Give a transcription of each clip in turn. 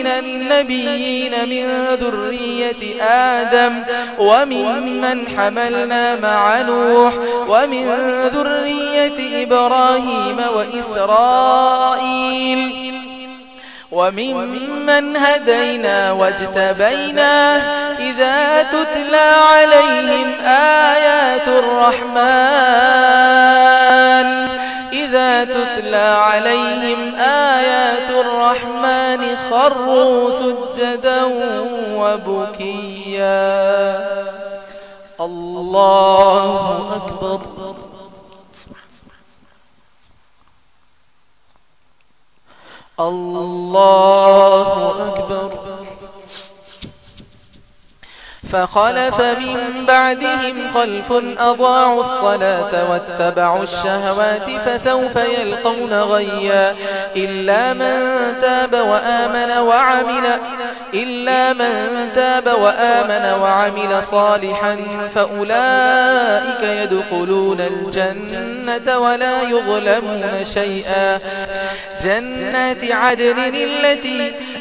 من النبيين من ذرية آدم وممن حملنا مع نوح ومن ذرية إبراهيم وإسرائيل وممن هدينا واجتبينا إذا تتلى عليهم آيات الرحمن خروا سجدا وبكيا. الله أكبر. الله أكبر. فخلف من بعدهم خلف أضاعوا الصلاة واتبعوا الشهوات فسوف يلقون غيا إلا من تاب وآمن وعمل إلا من تاب وآمن وعمل صالحا فأولئك يدخلون الجنة ولا يظلمون شيئا جنات عدن التي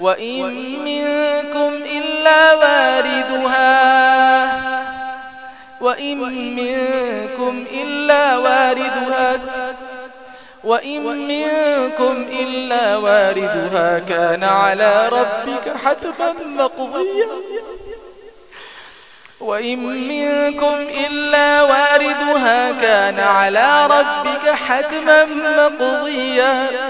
وإن منكم إلا واردها وإن منكم إلا واردها وإن منكم إلا واردها كان على ربك حتما مقضيا وإن منكم إلا واردها كان على ربك حتما مقضيا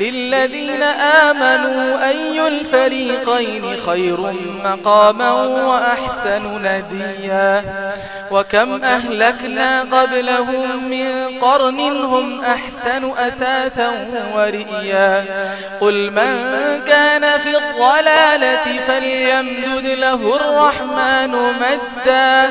للذين آمنوا أي الفريقين خير مقاما وأحسن نديا وكم أهلكنا قبلهم من قرن هم أحسن أثاثا ورئيا قل من كان في الضلالة فليمدد له الرحمن مدا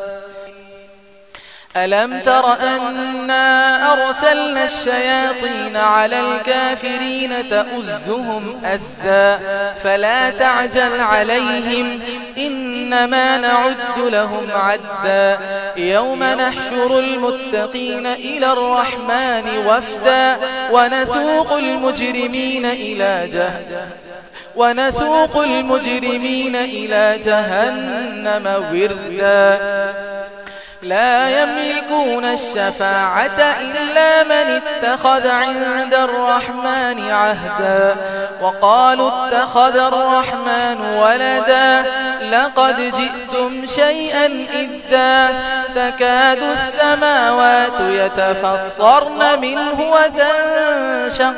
ألم تر أنا أرسلنا الشياطين على الكافرين تأزهم أزا فلا تعجل عليهم إنما نعد لهم عدا يوم نحشر المتقين إلى الرحمن وفدا ونسوق المجرمين إلى جهد ونسوق المجرمين إلى جهنم وردا لا يملكون الشفاعة إلا من اتخذ عند الرحمن عهدا وقالوا اتخذ الرحمن ولدا لقد جئتم شيئا إذا تكاد السماوات يتفطرن منه وتنشق,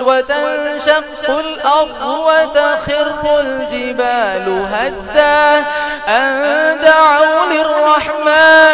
وتنشق الأرض وتخر الجبال هدا أن دعوا للرحمن